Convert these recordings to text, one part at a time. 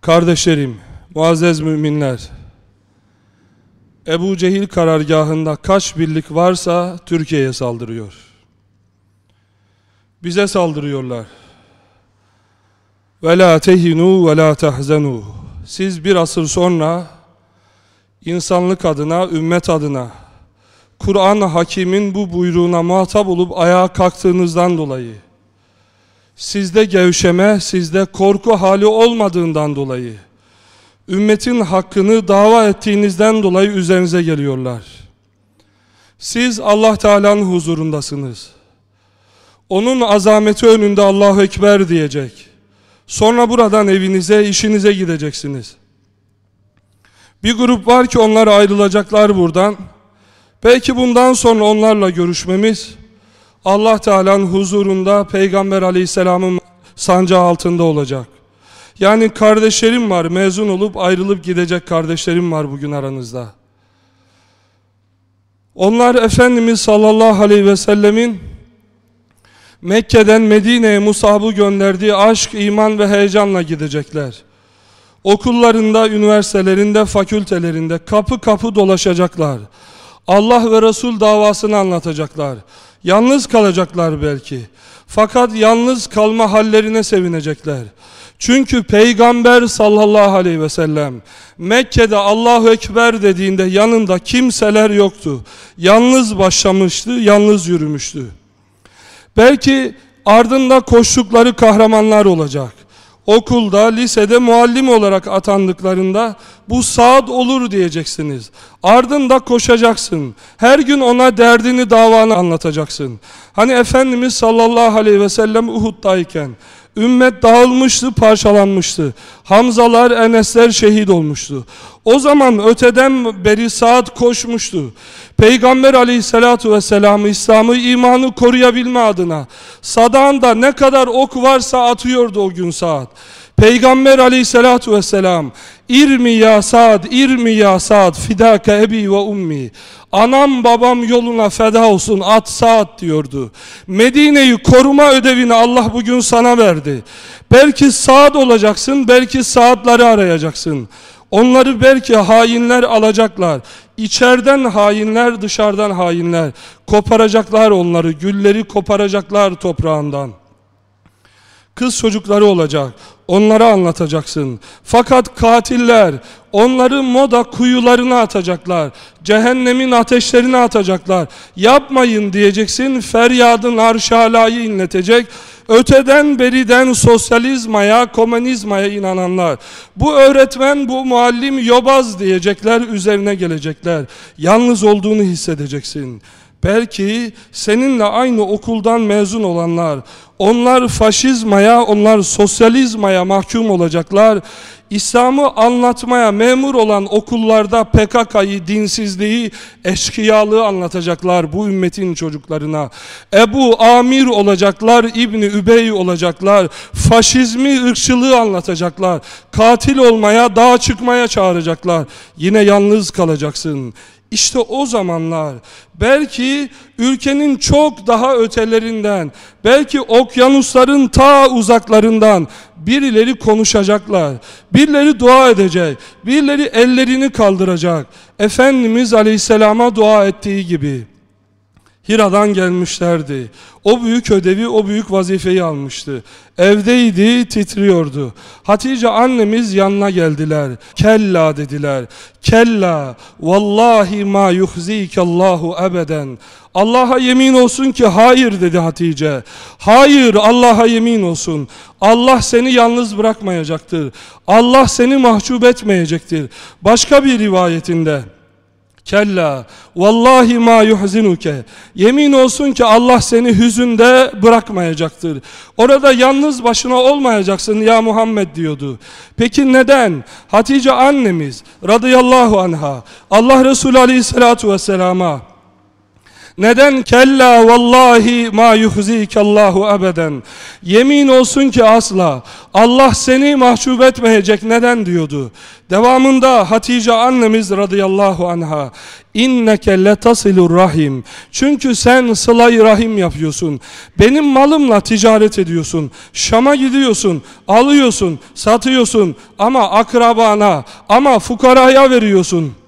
Kardeşlerim, muazzez müminler, Ebu Cehil karargahında kaç birlik varsa Türkiye'ye saldırıyor. Bize saldırıyorlar. Ve la tehinu ve tahzenu. Siz bir asır sonra insanlık adına, ümmet adına Kur'an-ı Hakim'in bu buyruğuna muhatap olup ayağa kalktığınızdan dolayı sizde gevşeme, sizde korku hali olmadığından dolayı ümmetin hakkını dava ettiğinizden dolayı üzerinize geliyorlar. Siz Allah Teala'nın huzurundasınız. Onun azameti önünde Allahu Ekber diyecek. Sonra buradan evinize, işinize gideceksiniz. Bir grup var ki onlar ayrılacaklar buradan. Belki bundan sonra onlarla görüşmemiz Allah Teala'nın huzurunda Peygamber Aleyhisselam'ın sancağı altında olacak. Yani kardeşlerim var, mezun olup ayrılıp gidecek kardeşlerim var bugün aranızda. Onlar Efendimiz sallallahu aleyhi ve sellemin Mekke'den Medine'ye Musab'ı gönderdiği aşk, iman ve heyecanla gidecekler. Okullarında, üniversitelerinde, fakültelerinde kapı kapı dolaşacaklar. Allah ve Resul davasını anlatacaklar. Yalnız kalacaklar belki. Fakat yalnız kalma hallerine sevinecekler. Çünkü Peygamber sallallahu aleyhi ve sellem Mekke'de Allahu Ekber dediğinde yanında kimseler yoktu. Yalnız başlamıştı, yalnız yürümüştü. Belki ardında koştukları kahramanlar olacak. Okulda, lisede muallim olarak atandıklarında bu saat olur diyeceksiniz. Ardında koşacaksın. Her gün ona derdini, davanı anlatacaksın. Hani Efendimiz sallallahu aleyhi ve sellem Uhud'dayken Ümmet dağılmıştı, parçalanmıştı. Hamzalar, Enesler şehit olmuştu. O zaman öteden beri saat koşmuştu. Peygamber aleyhissalatu vesselam'ı, İslam'ı, imanı koruyabilme adına sadağında ne kadar ok varsa atıyordu o gün saat. Peygamber aleyhissalatu vesselam İrmi ya Sa'd, irmi ya Sa'd, fidâke ebi ve ummi. Anam babam yoluna feda olsun at Sa'd diyordu. Medine'yi koruma ödevini Allah bugün sana verdi. Belki Sa'd olacaksın, belki Sa'd'ları arayacaksın. Onları belki hainler alacaklar. İçeriden hainler, dışarıdan hainler. Koparacaklar onları, gülleri koparacaklar toprağından. Kız çocukları olacak. Onlara anlatacaksın. Fakat katiller onları moda kuyularına atacaklar. Cehennemin ateşlerine atacaklar. Yapmayın diyeceksin. Feryadın arşalayı inletecek. Öteden beriden sosyalizmaya, komünizmaya inananlar. Bu öğretmen, bu muallim yobaz diyecekler, üzerine gelecekler. Yalnız olduğunu hissedeceksin. Belki seninle aynı okuldan mezun olanlar, onlar faşizmaya, onlar sosyalizmaya mahkum olacaklar. İslam'ı anlatmaya memur olan okullarda PKK'yı, dinsizliği, eşkıyalığı anlatacaklar bu ümmetin çocuklarına. Ebu Amir olacaklar, İbni Übey olacaklar. Faşizmi, ırkçılığı anlatacaklar. Katil olmaya, dağa çıkmaya çağıracaklar. Yine yalnız kalacaksın. İşte o zamanlar belki ülkenin çok daha ötelerinden, belki okyanusların ta uzaklarından birileri konuşacaklar. Birileri dua edecek, birileri ellerini kaldıracak. Efendimiz Aleyhisselam'a dua ettiği gibi. Hira'dan gelmişlerdi. O büyük ödevi, o büyük vazifeyi almıştı. Evdeydi, titriyordu. Hatice annemiz yanına geldiler. Kella dediler. Kella, vallahi ma yuhzikallahu ebeden. Allah'a yemin olsun ki hayır dedi Hatice. Hayır Allah'a yemin olsun. Allah seni yalnız bırakmayacaktır. Allah seni mahcup etmeyecektir. Başka bir rivayetinde. Kella vallahi ma yuhzinuke. Yemin olsun ki Allah seni hüzünde bırakmayacaktır. Orada yalnız başına olmayacaksın ya Muhammed diyordu. Peki neden? Hatice annemiz radıyallahu anha Allah Resulü aleyhissalatu vesselama Neden? Kella vallahi ma yuhzikallahu ebeden. Yemin olsun ki asla. Allah seni mahcup etmeyecek. Neden diyordu. Devamında Hatice annemiz radıyallahu anha inneke letasilur rahim. Çünkü sen sılayı rahim yapıyorsun. Benim malımla ticaret ediyorsun. Şam'a gidiyorsun, alıyorsun, satıyorsun ama akrabana, ama fukaraya veriyorsun.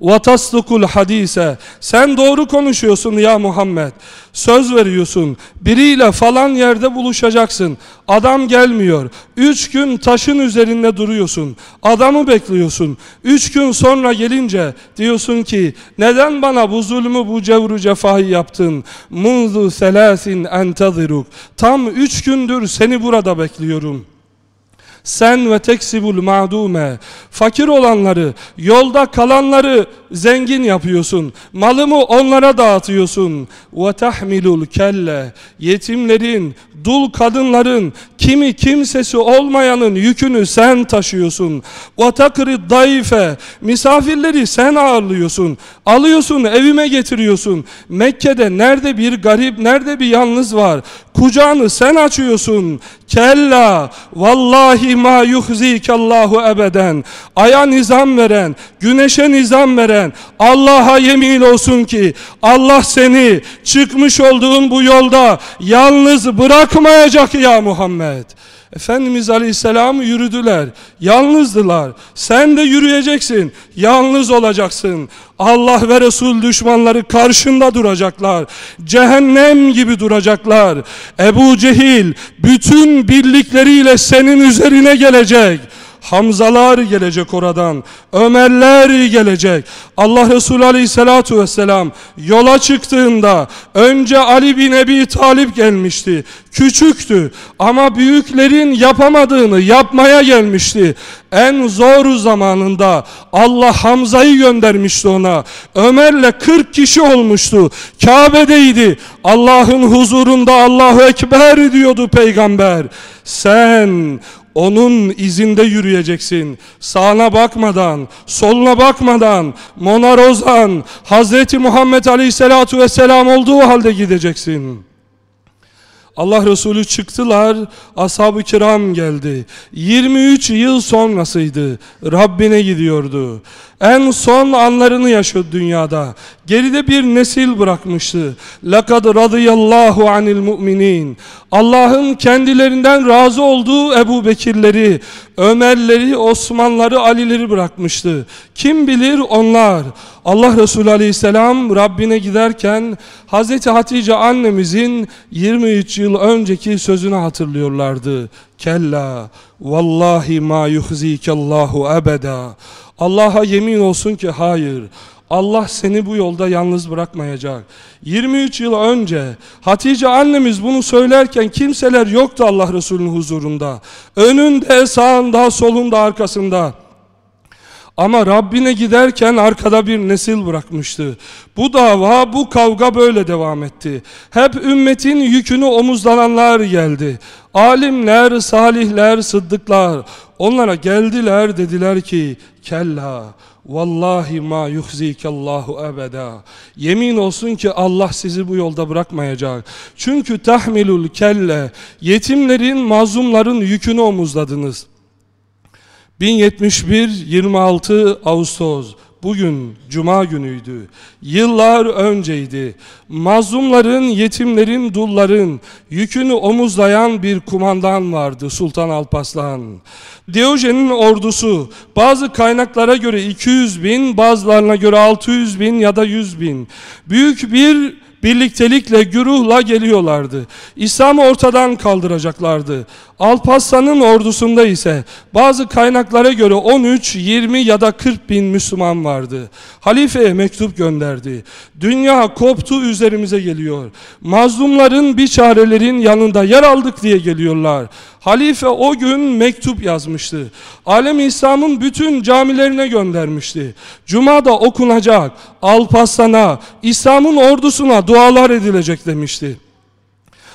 وَتَصْدُقُ hadise. Sen doğru konuşuyorsun ya Muhammed. Söz veriyorsun. Biriyle falan yerde buluşacaksın. Adam gelmiyor. Üç gün taşın üzerinde duruyorsun. Adamı bekliyorsun. Üç gün sonra gelince diyorsun ki neden bana bu zulmü bu cevru cefayı yaptın? Munzu selasin entaziruk. Tam üç gündür seni burada bekliyorum.'' Sen ve teksibul ma'dume. Fakir olanları, yolda kalanları zengin yapıyorsun. Malımı onlara dağıtıyorsun. Ve tahmilul kelle. Yetimlerin, dul kadınların, kimi kimsesi olmayanın yükünü sen taşıyorsun. Ve takrid daife. Misafirleri sen ağırlıyorsun. Alıyorsun, evime getiriyorsun. Mekke'de nerede bir garip, nerede bir yalnız var. Kucağını sen açıyorsun. Kella vallahi ma yuhzikallahu ebeden. Aya nizam veren, güneşe nizam veren Allah'a yemin olsun ki Allah seni çıkmış olduğun bu yolda yalnız bırakmayacak ya Muhammed. Efendimiz Aleyhisselam yürüdüler. Yalnızdılar. Sen de yürüyeceksin. Yalnız olacaksın. Allah ve Resul düşmanları karşında duracaklar. Cehennem gibi duracaklar. Ebu Cehil bütün birlikleriyle senin üzerine gelecek. Hamzalar gelecek oradan. Ömerler gelecek. Allah Resulü Aleyhisselatü Vesselam yola çıktığında önce Ali bin Ebi Talip gelmişti. Küçüktü ama büyüklerin yapamadığını yapmaya gelmişti. En zor zamanında Allah Hamza'yı göndermişti ona. Ömer'le 40 kişi olmuştu. Kabe'deydi. Allah'ın huzurunda Allahu Ekber diyordu peygamber. Sen onun izinde yürüyeceksin. Sağına bakmadan, soluna bakmadan, monarozan, Hazreti Muhammed Aleyhisselatu Vesselam olduğu halde gideceksin. Allah Resulü çıktılar, ashab-ı kiram geldi. 23 yıl sonrasıydı. Rabbine gidiyordu. En son anlarını yaşadı dünyada. Geride bir nesil bırakmıştı. لَقَدْ رَضِيَ اللّٰهُ عَنِ الْمُؤْمِنِينَ Allah'ın kendilerinden razı olduğu Ebu Bekirleri, Ömerleri, Osmanları, Alileri bırakmıştı. Kim bilir onlar. Allah Resulü Aleyhisselam Rabbine giderken Hazreti Hatice annemizin 23 yıl önceki sözünü hatırlıyorlardı. Kella vallahi ma yuhzikallahu ebeda. Allah'a yemin olsun ki hayır. Allah seni bu yolda yalnız bırakmayacak. 23 yıl önce Hatice annemiz bunu söylerken kimseler yoktu Allah Resulü'nün huzurunda. Önünde, sağında, solunda, arkasında. Ama Rabbine giderken arkada bir nesil bırakmıştı. Bu dava, bu kavga böyle devam etti. Hep ümmetin yükünü omuzlananlar geldi. Alimler, salihler, sıddıklar onlara geldiler dediler ki kella vallahi ma yuhzikallahu ebeda. Yemin olsun ki Allah sizi bu yolda bırakmayacak. Çünkü tahmilul kelle yetimlerin, mazlumların yükünü omuzladınız. 1071 26 Ağustos Bugün cuma günüydü. Yıllar önceydi. Mazlumların, yetimlerin, dulların yükünü omuzlayan bir kumandan vardı Sultan Alpaslan. Diyojen'in ordusu bazı kaynaklara göre 200 bin, bazılarına göre 600 bin ya da 100 bin. Büyük bir birliktelikle, güruhla geliyorlardı. İslam'ı ortadan kaldıracaklardı. Alparslan'ın ordusunda ise bazı kaynaklara göre 13, 20 ya da 40 bin Müslüman vardı. Halifeye mektup gönderdi. Dünya koptu üzerimize geliyor. Mazlumların, biçarelerin yanında yer aldık diye geliyorlar. Halife o gün mektup yazmıştı. Alem İslam'ın bütün camilerine göndermişti. Cuma'da okunacak, Alparslan'a, İslam'ın ordusuna dualar edilecek demişti.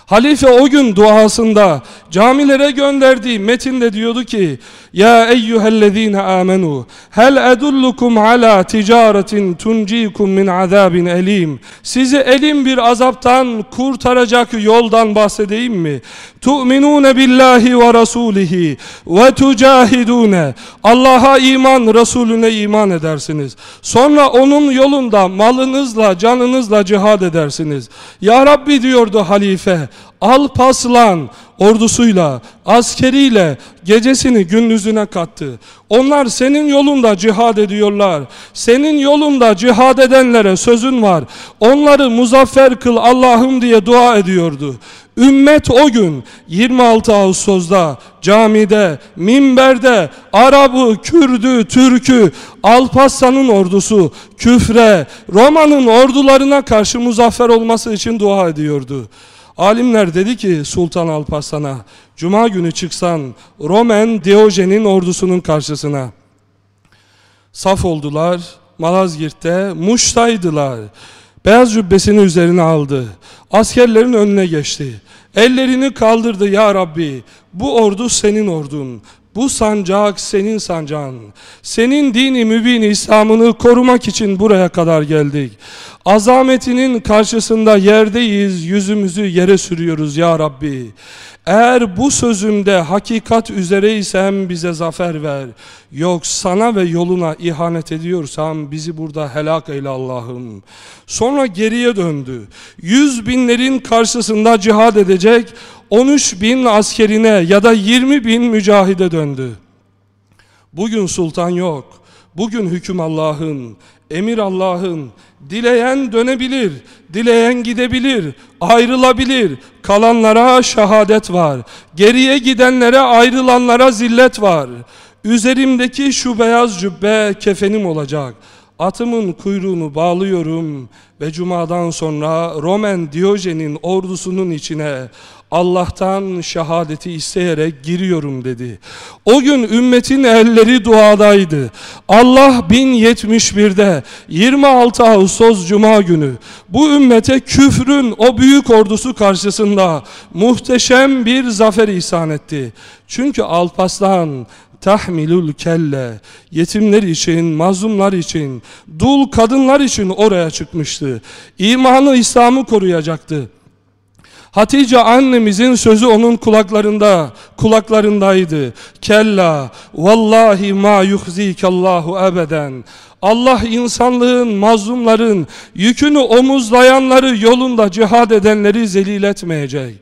Halife o gün duasında camilere gönderdiği metinde diyordu ki Ya eyyühellezine amenu hel edullukum ala ticaretin tuncikum min azabin elim Sizi elim bir azaptan kurtaracak yoldan bahsedeyim mi? Ve rasulihi ve tucahidune Allah'a iman, Resulüne iman edersiniz. Sonra onun yolunda malınızla, canınızla cihad edersiniz. Ya Rabbi diyordu halife, Alpaslan ordusuyla, askeriyle gecesini gündüzüne kattı. Onlar senin yolunda cihad ediyorlar. Senin yolunda cihad edenlere sözün var. Onları muzaffer kıl Allah'ım diye dua ediyordu. Ümmet o gün 26 Ağustos'da camide, minberde Arabı, Kürdü, Türkü, Alparslan'ın ordusu küfre, Roma'nın ordularına karşı muzaffer olması için dua ediyordu. Alimler dedi ki Sultan Alparslan'a Cuma günü çıksan Roman Diyojen'in ordusunun karşısına. Saf oldular Malazgirt'te Muş'taydılar. Beyaz cübbesini üzerine aldı. Askerlerin önüne geçti. Ellerini kaldırdı ya Rabbi. Bu ordu senin ordun. Bu sancak senin sancağın. Senin dini mübin İslam'ını korumak için buraya kadar geldik. Azametinin karşısında yerdeyiz, yüzümüzü yere sürüyoruz ya Rabbi. Eğer bu sözümde hakikat üzereysem bize zafer ver. Yok sana ve yoluna ihanet ediyorsam bizi burada helak eyle Allah'ım. Sonra geriye döndü. Yüz binlerin karşısında cihad edecek 13 bin askerine ya da 20 bin mücahide döndü. Bugün sultan yok. Bugün hüküm Allah'ın, emir Allah'ın. Dileyen dönebilir, dileyen gidebilir, ayrılabilir. Kalanlara şehadet var. Geriye gidenlere ayrılanlara zillet var. Üzerimdeki şu beyaz cübbe kefenim olacak. Atımın kuyruğunu bağlıyorum ve cumadan sonra Roman Diyojen'in ordusunun içine Allah'tan şehadeti isteyerek giriyorum dedi. O gün ümmetin elleri duadaydı. Allah 1071'de 26 Ağustos Cuma günü bu ümmete küfrün o büyük ordusu karşısında muhteşem bir zafer ihsan etti. Çünkü Alpaslan tahmilul kelle yetimler için, mazlumlar için, dul kadınlar için oraya çıkmıştı. İmanı, İslam'ı koruyacaktı. Hatice annemizin sözü onun kulaklarında, kulaklarındaydı. Kella, vallahi ma yuhzikallahu ebeden. Allah insanlığın, mazlumların, yükünü omuzlayanları, yolunda cihad edenleri zelil etmeyecek.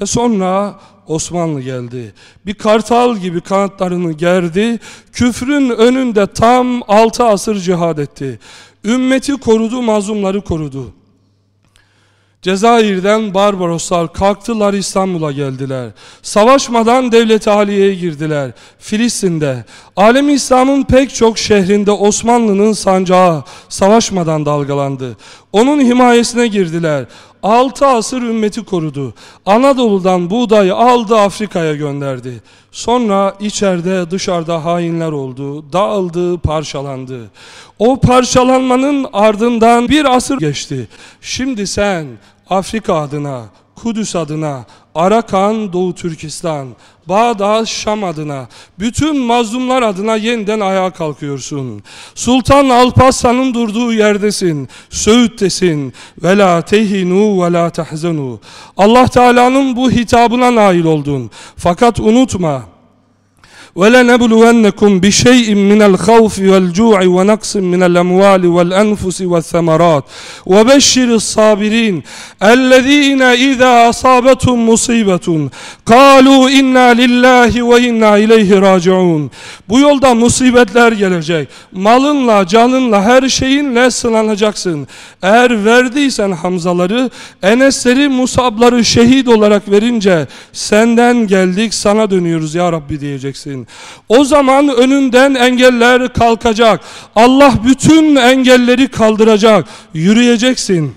Ve sonra Osmanlı geldi. Bir kartal gibi kanatlarını gerdi. Küfrün önünde tam altı asır cihad etti. Ümmeti korudu, mazlumları korudu. Cezayir'den Barbaroslar kalktılar İstanbul'a geldiler. Savaşmadan devlet-i haliyeye girdiler. Filistin'de, alem İslam'ın pek çok şehrinde Osmanlı'nın sancağı savaşmadan dalgalandı. Onun himayesine girdiler. Altı asır ümmeti korudu. Anadolu'dan buğdayı aldı Afrika'ya gönderdi. Sonra içeride dışarıda hainler oldu. Dağıldı, parçalandı. O parçalanmanın ardından bir asır geçti. Şimdi sen Afrika adına, Kudüs adına, Arakan, Doğu Türkistan, Bağdat, Şam adına, bütün mazlumlar adına yeniden ayağa kalkıyorsun. Sultan Alparslan'ın durduğu yerdesin, Söğüt'tesin. Ve la tehinu ve la tahzenu. Allah Teala'nın bu hitabına nail oldun. Fakat unutma, ولنبلونكم بشيء من الخوف والجوع ونقص من الأموال والأنفس والثمرات وبشر الصابرين الذين إذا أصابتهم مصيبة قالوا إنا lillahi ve inna ileyhi raciun. Bu yolda musibetler gelecek. Malınla, canınla, her şeyinle sınanacaksın. Eğer verdiysen Hamzaları, Enesleri, Musabları şehit olarak verince senden geldik, sana dönüyoruz ya Rabbi diyeceksin edeceksin. O zaman önünden engeller kalkacak. Allah bütün engelleri kaldıracak. Yürüyeceksin.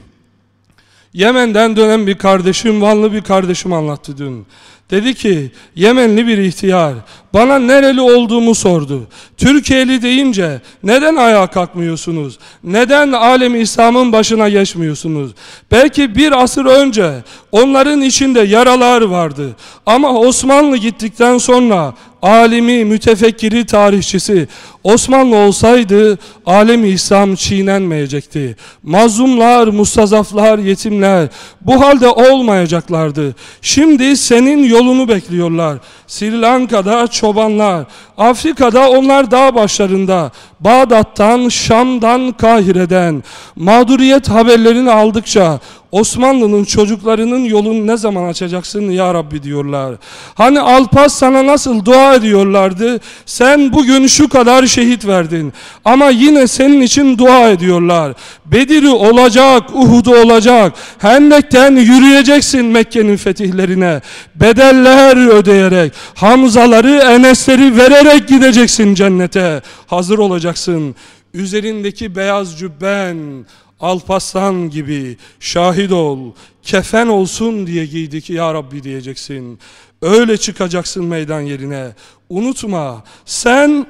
Yemen'den dönen bir kardeşim, Vanlı bir kardeşim anlattı dün. Dedi ki Yemenli bir ihtiyar bana nereli olduğumu sordu. Türkiye'li deyince neden ayağa kalkmıyorsunuz? Neden alemi İslam'ın başına geçmiyorsunuz? Belki bir asır önce onların içinde yaralar vardı. Ama Osmanlı gittikten sonra alimi, mütefekkiri, tarihçisi Osmanlı olsaydı alemi İslam çiğnenmeyecekti. Mazlumlar, mustazaflar, yetimler bu halde olmayacaklardı. Şimdi senin yolunu bekliyorlar. Sri Lanka'da çobanlar, Afrika'da onlar dağ başlarında, Bağdat'tan, Şam'dan, Kahire'den mağduriyet haberlerini aldıkça Osmanlı'nın çocuklarının yolunu ne zaman açacaksın ya Rabbi diyorlar. Hani Alpas sana nasıl dua ediyorlardı? Sen bugün şu kadar şehit verdin. Ama yine senin için dua ediyorlar. Bedir'i olacak, Uhud'u olacak. Hendek'ten yürüyeceksin Mekke'nin fetihlerine. Bedeller ödeyerek, Hamzaları, Enesleri vererek gideceksin cennete. Hazır olacaksın. Üzerindeki beyaz cübben, Alpaslan gibi şahit ol, kefen olsun diye giydik ya Rabbi diyeceksin. Öyle çıkacaksın meydan yerine. Unutma sen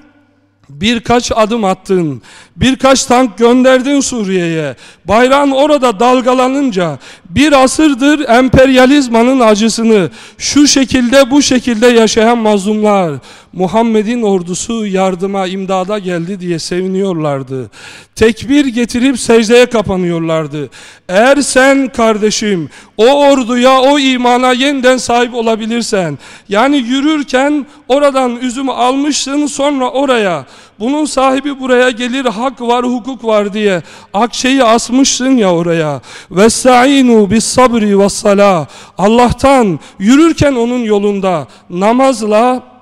birkaç adım attın, birkaç tank gönderdin Suriye'ye. Bayrağın orada dalgalanınca bir asırdır emperyalizmanın acısını şu şekilde bu şekilde yaşayan mazlumlar Muhammed'in ordusu yardıma imdada geldi diye seviniyorlardı. Tekbir getirip secdeye kapanıyorlardı. Eğer sen kardeşim o orduya o imana yeniden sahip olabilirsen yani yürürken oradan üzümü almışsın sonra oraya bunun sahibi buraya gelir hak var hukuk var diye akçeyi asmışsın ya oraya vestainu bis sabri ve salah Allah'tan yürürken onun yolunda namazla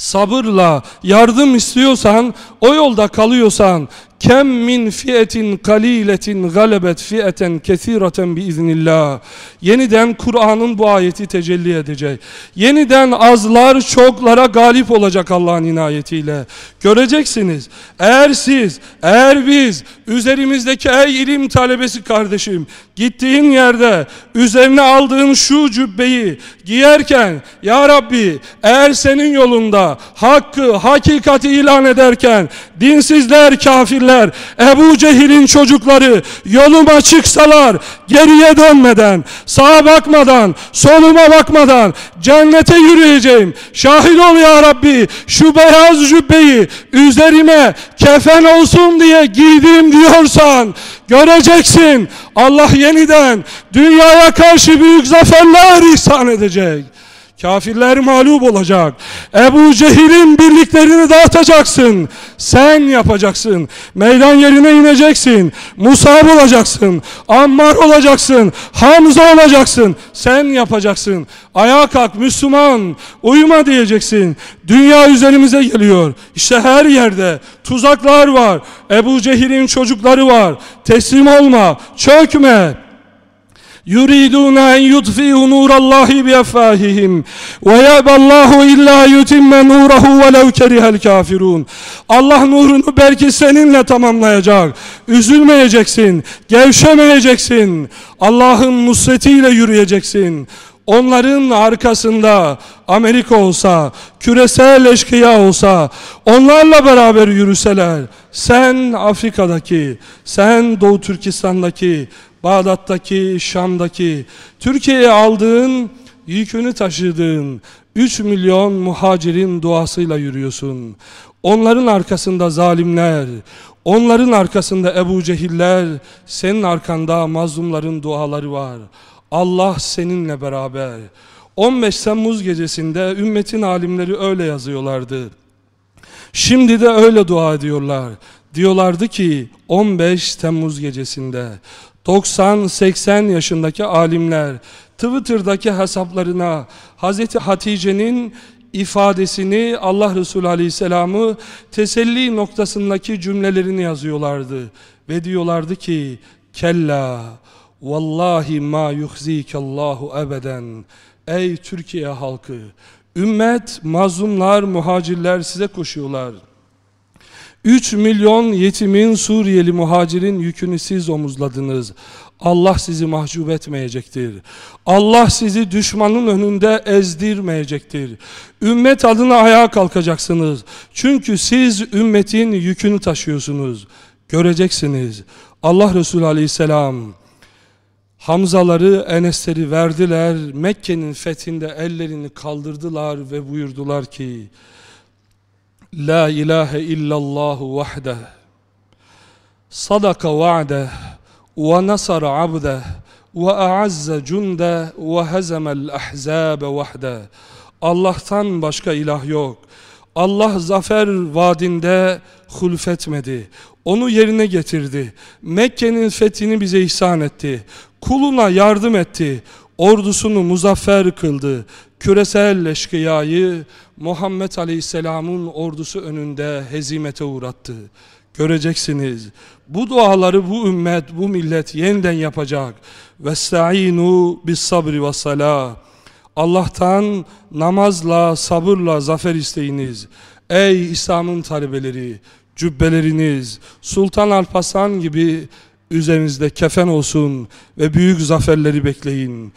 sabırla yardım istiyorsan o yolda kalıyorsan Kem min fiyetin kaliletin galebet fiyeten kesireten biiznillah. Yeniden Kur'an'ın bu ayeti tecelli edecek. Yeniden azlar çoklara galip olacak Allah'ın inayetiyle. Göreceksiniz. Eğer siz, eğer biz üzerimizdeki ey ilim talebesi kardeşim gittiğin yerde üzerine aldığın şu cübbeyi giyerken Ya Rabbi eğer senin yolunda hakkı, hakikati ilan ederken dinsizler, kafirler kafirler, Ebu Cehil'in çocukları yoluma çıksalar geriye dönmeden, sağa bakmadan, soluma bakmadan cennete yürüyeceğim. Şahit ol ya Rabbi şu beyaz cübbeyi üzerime kefen olsun diye giydim diyorsan göreceksin Allah yeniden dünyaya karşı büyük zaferler ihsan edecek. Kafirler mağlup olacak. Ebu Cehil'in birliklerini dağıtacaksın. Sen yapacaksın. Meydan yerine ineceksin. Musab olacaksın. Ammar olacaksın. Hamza olacaksın. Sen yapacaksın. Ayağa kalk Müslüman. Uyuma diyeceksin. Dünya üzerimize geliyor. İşte her yerde tuzaklar var. Ebu Cehil'in çocukları var. Teslim olma. Çökme. يريدون أن يطفئوا نور الله بأفواههم ويأبى الله إلا يتم نوره ولو كره الكافرون Allah nurunu belki seninle tamamlayacak. Üzülmeyeceksin, gevşemeyeceksin. Allah'ın nusretiyle yürüyeceksin. Onların arkasında Amerika olsa, küresel eşkıya olsa, onlarla beraber yürüseler, sen Afrika'daki, sen Doğu Türkistan'daki, Bağdat'taki, Şam'daki, Türkiye'ye aldığın, yükünü taşıdığın 3 milyon muhacirin duasıyla yürüyorsun. Onların arkasında zalimler, onların arkasında Ebu Cehiller, senin arkanda mazlumların duaları var. Allah seninle beraber. 15 Temmuz gecesinde ümmetin alimleri öyle yazıyorlardı. Şimdi de öyle dua ediyorlar. Diyorlardı ki 15 Temmuz gecesinde 90-80 yaşındaki alimler Twitter'daki hesaplarına Hazreti Hatice'nin ifadesini Allah Resulü Aleyhisselam'ı teselli noktasındaki cümlelerini yazıyorlardı. Ve diyorlardı ki Kella Vallahi ma yuhzikallahu ebeden Ey Türkiye halkı Ümmet, mazlumlar, muhacirler size koşuyorlar. 3 milyon yetimin Suriyeli muhacirin yükünü siz omuzladınız. Allah sizi mahcup etmeyecektir. Allah sizi düşmanın önünde ezdirmeyecektir. Ümmet adına ayağa kalkacaksınız. Çünkü siz ümmetin yükünü taşıyorsunuz. Göreceksiniz. Allah Resulü Aleyhisselam Hamzaları, Enesleri verdiler. Mekke'nin fethinde ellerini kaldırdılar ve buyurdular ki La ilahe illallahu vahdeh Sadaka va'deh ve nasara abdeh ve a'azze cundeh ve hezemel ahzabe vahdeh Allah'tan başka ilah yok. Allah zafer vadinde hulfetmedi. Onu yerine getirdi. Mekke'nin fethini bize ihsan etti. Kuluna yardım etti. Ordusunu muzaffer kıldı. Küresel eşkıyayı Muhammed Aleyhisselam'ın ordusu önünde hezimete uğrattı. Göreceksiniz. Bu duaları bu ümmet, bu millet yeniden yapacak. Vesta'inu bis sabri ve salah. Allah'tan namazla, sabırla zafer isteyiniz. Ey İslam'ın talebeleri, cübbeleriniz, Sultan Alparslan gibi üzerinizde kefen olsun ve büyük zaferleri bekleyin.